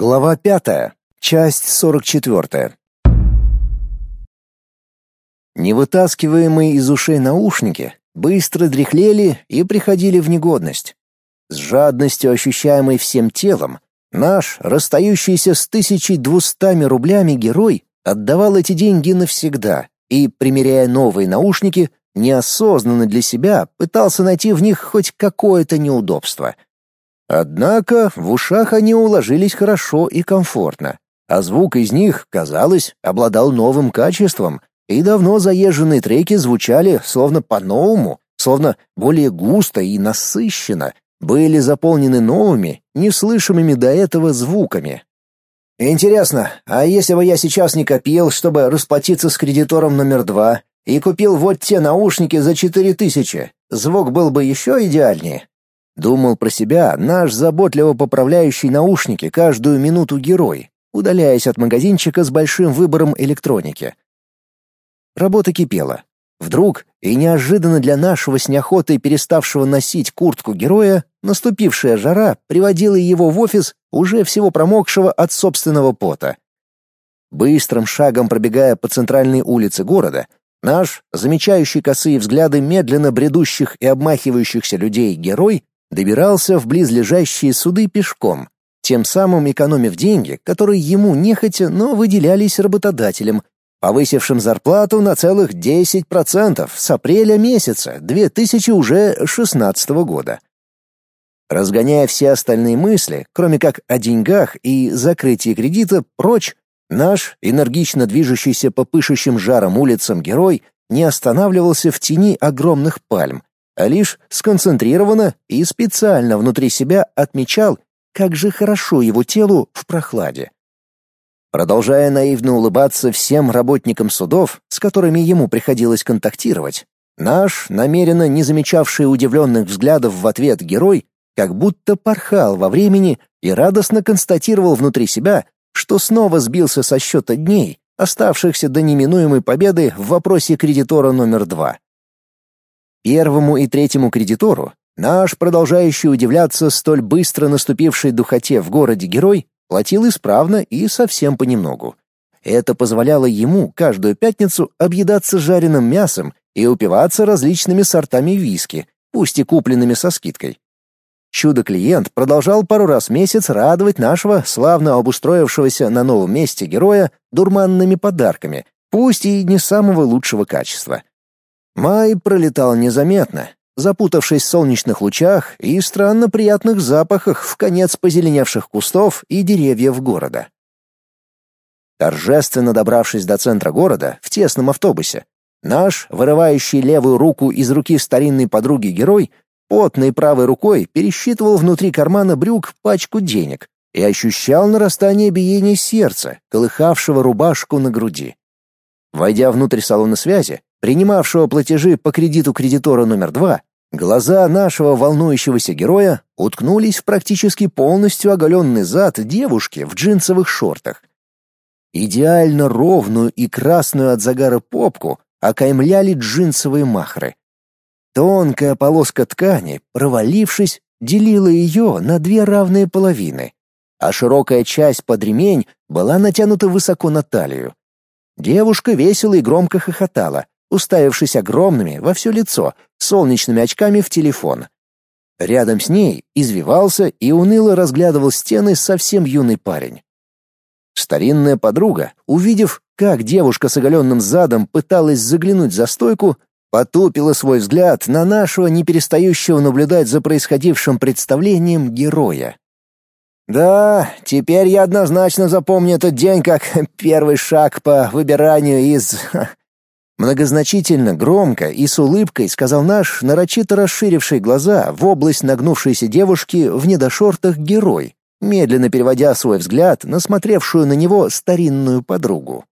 Глава пятая, часть сорок четвертая. Невытаскиваемые из ушей наушники быстро дряхлели и приходили в негодность. С жадностью, ощущаемой всем телом, наш, расстающийся с 1200 рублями герой, отдавал эти деньги навсегда и, примеряя новые наушники, неосознанно для себя пытался найти в них хоть какое-то неудобство — Однако в ушах они уложились хорошо и комфортно, а звук из них, казалось, обладал новым качеством, и давно заезженные треки звучали словно по-новому, словно более густо и насыщенно, были заполнены новыми, неслышимыми до этого звуками. Интересно, а если бы я сейчас не копил, чтобы расплатиться с кредитором номер два, и купил вот те наушники за четыре тысячи, звук был бы еще идеальнее? Думал про себя наш заботливо поправляющий наушники каждую минуту герой, удаляясь от магазинчика с большим выбором электроники. Работа кипела. Вдруг, и неожиданно для нашего с неохотой переставшего носить куртку героя, наступившая жара приводила его в офис, уже всего промокшего от собственного пота. Быстрым шагом пробегая по центральной улице города, наш, замечающий косые взгляды медленно бредущих и обмахивающихся людей герой, добирался в близлежащие суды пешком, тем самым экономив деньги, которые ему нехотя, но выделялись работодателем, повысившим зарплату на целых 10% с апреля месяца 2016 года. Разгоняя все остальные мысли, кроме как о деньгах и закрытии кредита, прочь, наш, энергично движущийся по пышущим жаром улицам герой не останавливался в тени огромных пальм, а лишь сконцентрированно и специально внутри себя отмечал, как же хорошо его телу в прохладе. Продолжая наивно улыбаться всем работникам судов, с которыми ему приходилось контактировать, наш, намеренно не замечавший удивленных взглядов в ответ герой, как будто порхал во времени и радостно констатировал внутри себя, что снова сбился со счета дней, оставшихся до неминуемой победы в вопросе кредитора номер два. Первому и третьему кредитору наш, продолжающий удивляться столь быстро наступившей духоте в городе герой, платил исправно и совсем понемногу. Это позволяло ему каждую пятницу объедаться жареным мясом и упиваться различными сортами виски, пусть и купленными со скидкой. Чудо-клиент продолжал пару раз в месяц радовать нашего славно обустроившегося на новом месте героя дурманными подарками, пусть и не самого лучшего качества. Май пролетал незаметно, запутавшись в солнечных лучах и странно приятных запахах в конец позеленевших кустов и деревьев города. Торжественно добравшись до центра города в тесном автобусе, наш, вырывающий левую руку из руки старинной подруги герой, потной правой рукой пересчитывал внутри кармана брюк пачку денег и ощущал нарастание биения сердца, колыхавшего рубашку на груди. Войдя внутрь салона связи, принимавшего платежи по кредиту кредитора номер два, глаза нашего волнующегося героя уткнулись в практически полностью оголенный зад девушки в джинсовых шортах. Идеально ровную и красную от загара попку окаймляли джинсовые махры. Тонкая полоска ткани, провалившись, делила ее на две равные половины, а широкая часть под ремень была натянута высоко на талию. Девушка весело и громко хохотала, уставившись огромными во все лицо солнечными очками в телефон. Рядом с ней извивался и уныло разглядывал стены совсем юный парень. Старинная подруга, увидев, как девушка с оголенным задом пыталась заглянуть за стойку, потупила свой взгляд на нашего не перестающего наблюдать за происходившим представлением героя. Да, теперь я однозначно запомню этот день как первый шаг по выбиранию из Многозначительно, громко и с улыбкой сказал наш, нарочито расширивший глаза в область нагнувшейся девушки в недошортах герой, медленно переводя свой взгляд на смотревшую на него старинную подругу.